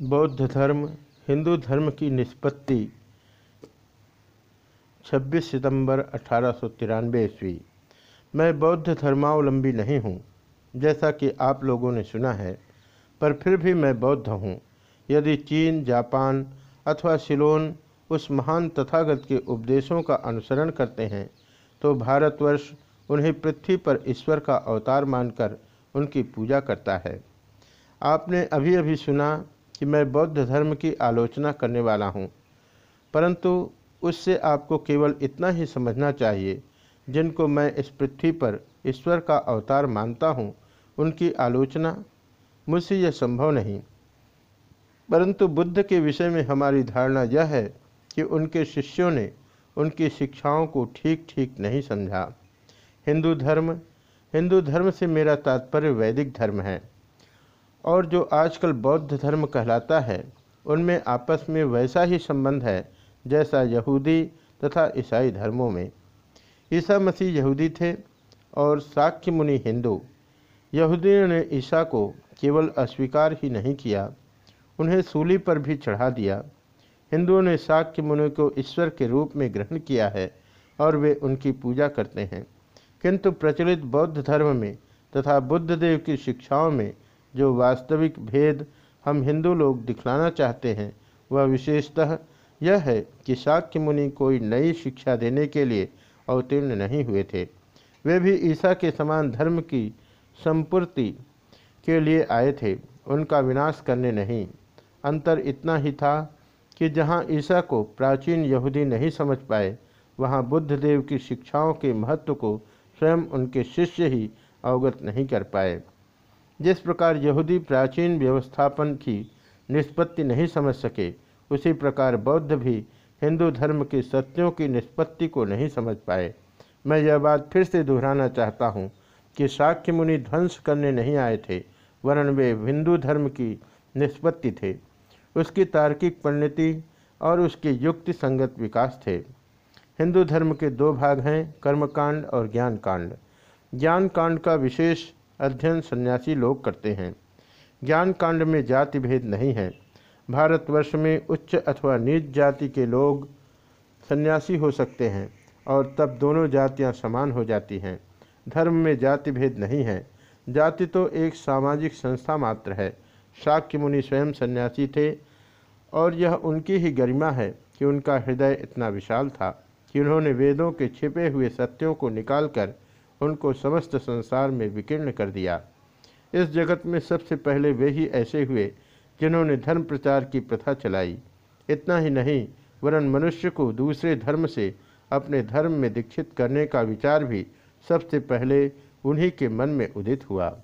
बौद्ध धर्म, हिंदू धर्म की निष्पत्ति। 26 सितंबर अठारह सौ तिरानवे ईस्वी। मैं बौद्ध धर्मावलंबी नहीं हूँ, जैसा कि आप लोगों ने सुना है, पर फिर भी मैं बौद्ध हूँ। यदि चीन, जापान अथवा सिलोन उस महान तथागत के उपदेशों का अनुसरण करते हैं तो भारतवर्ष उन्हें पृथ्वी पर ईश्वर का अवतार मानकर उनकी पूजा करता है। आपने अभी अभी सुना कि मैं बौद्ध धर्म की आलोचना करने वाला हूँ। परंतु उससे आपको केवल इतना ही समझना चाहिए, जिनको मैं इस पृथ्वी पर ईश्वर का अवतार मानता हूँ, उनकी आलोचना मुझसे यह संभव नहीं। परंतु बुद्ध के विषय में हमारी धारणा यह है कि उनके शिष्यों ने उनकी शिक्षाओं को ठीक ठीक नहीं समझा। हिंदू धर्म हिंदू धर्म से मेरा तात्पर्य वैदिक धर्म है। और जो आजकल बौद्ध धर्म कहलाता है, उनमें आपस में वैसा ही संबंध है जैसा यहूदी तथा ईसाई धर्मों में। ईसा मसीह यहूदी थे और साक्य मुनि हिंदू। यहूदियों ने ईसा को केवल अस्वीकार ही नहीं किया, उन्हें सूली पर भी चढ़ा दिया। हिंदुओं ने साक्य मुनि को ईश्वर के रूप में ग्रहण किया है और वे उनकी पूजा करते हैं। किंतु प्रचलित बौद्ध धर्म में तथा बुद्धदेव की शिक्षाओं में जो वास्तविक भेद हम हिंदू लोग दिखलाना चाहते हैं, वह विशेषतः यह है कि शाक्य मुनि कोई नई शिक्षा देने के लिए अवतीर्ण नहीं हुए थे। वे भी ईसा के समान धर्म की संपूर्ति के लिए आए थे, उनका विनाश करने नहीं। अंतर इतना ही था कि जहाँ ईसा को प्राचीन यहूदी नहीं समझ पाए, वहाँ बुद्धदेव की शिक्षाओं के महत्व को स्वयं उनके शिष्य ही अवगत नहीं कर पाए। जिस प्रकार यहूदी प्राचीन व्यवस्थापन की निष्पत्ति नहीं समझ सके, उसी प्रकार बौद्ध भी हिंदू धर्म के सत्यों की निष्पत्ति को नहीं समझ पाए। मैं यह बात फिर से दोहराना चाहता हूँ कि शाक्य मुनि ध्वंस करने नहीं आए थे, वरन वे हिंदू धर्म की निष्पत्ति थे। उसकी तार्किक परिणति और उसके युक्ति संगत विकास थे। हिंदू धर्म के दो भाग हैं, कर्मकांड और ज्ञान कांड ज्ञान का विशेष अध्ययन सन्यासी लोग करते हैं। ज्ञान कांड में जाति भेद नहीं है। भारतवर्ष में उच्च अथवा नीच जाति के लोग सन्यासी हो सकते हैं और तब दोनों जातियाँ समान हो जाती हैं। धर्म में जाति भेद नहीं है। जाति तो एक सामाजिक संस्था मात्र है। शाक्य मुनि स्वयं सन्यासी थे और यह उनकी ही गरिमा है कि उनका हृदय इतना विशाल था कि उन्होंने वेदों के छिपे हुए सत्यों को निकालकर उनको समस्त संसार में विकीर्ण कर दिया। इस जगत में सबसे पहले वे ही ऐसे हुए, जिन्होंने धर्म प्रचार की प्रथा चलाई। इतना ही नहीं, वरन मनुष्य को दूसरे धर्म से अपने धर्म में दीक्षित करने का विचार भी सबसे पहले उन्हीं के मन में उदित हुआ।